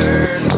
turn.